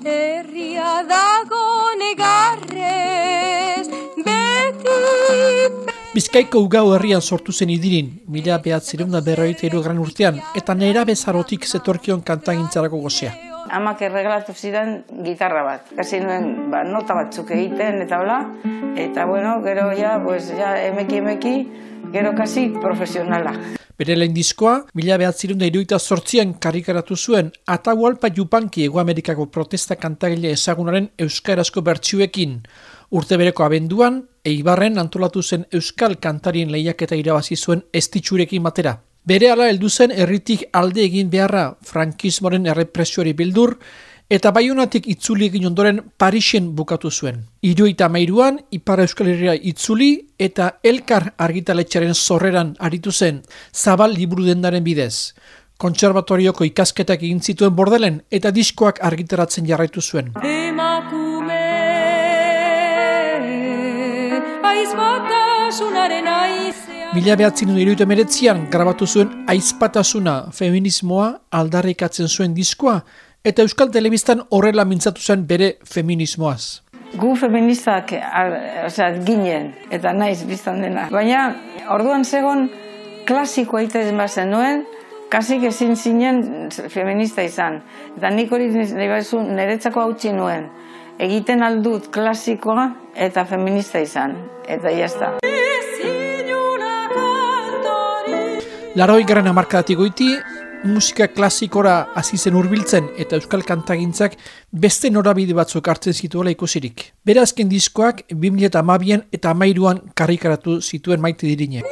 Herria dago negarrez, beti Bizkaiko ugau herrian sortu zen idirin, mila behatzireun da berroita gran urtean, eta nera bezarotik zetorkion kantagintzarako gozea. Amak erregalatu zidan gitarra bat. Kasi nuen ba, nota batzuk egiten eta hola. Eta bueno, gero ja, pues, ja emeki emeki, gero kasi profesionala. Bere lehen diskoa, mila behatzireun da iruita sortzian karikaratu zuen, Atahualpa Jupanki Ego Amerikako protesta kantagile ezagunaren euskarazko bertsuekin. Urte bereko abenduan, Eibarren antolatu zen euskal kantarien lehiaketa irabazi zuen estitxurekin batera. Bere ala heldu zen herritik alde egin beharra frankismoren errepresioari bildur, eta baiunatik itzuli egin ondoren Parisen bukatu zuen. Iruita mairuan, Ipar Euskal Herria itzuli eta Elkar argitaletxaren zorreran aritu zen zabal liburu dendaren bidez. Kontserbatorioko ikasketak egin zituen bordelen eta diskoak argitaratzen jarraitu zuen. emakume Aiz batasunaren aizea Mila behatzen iruita meretzian grabatu zuen aizpatasuna feminismoa aldarrikatzen zuen diskoa eta Euskal Telebistan horrela mintzatu zen bere feminismoaz. Gu feministak osea, ginen, eta naiz biztan dena. Baina, orduan zegon, klasikoa egiten bazen nuen, kasik ezin zinen feminista izan. Eta nik hori niretzako hautsi nuen. Egiten aldut klasikoa eta feminista izan. Eta jazta. Laroi garen amarkadatik goiti, musika klasikora hasi zen hurbiltzen eta euskal kantagintzak beste norabide batzuk hartzen zituela ikusirik. Bere azken diskoak 2012an eta 2013an karrikaratu zituen maite dirinek.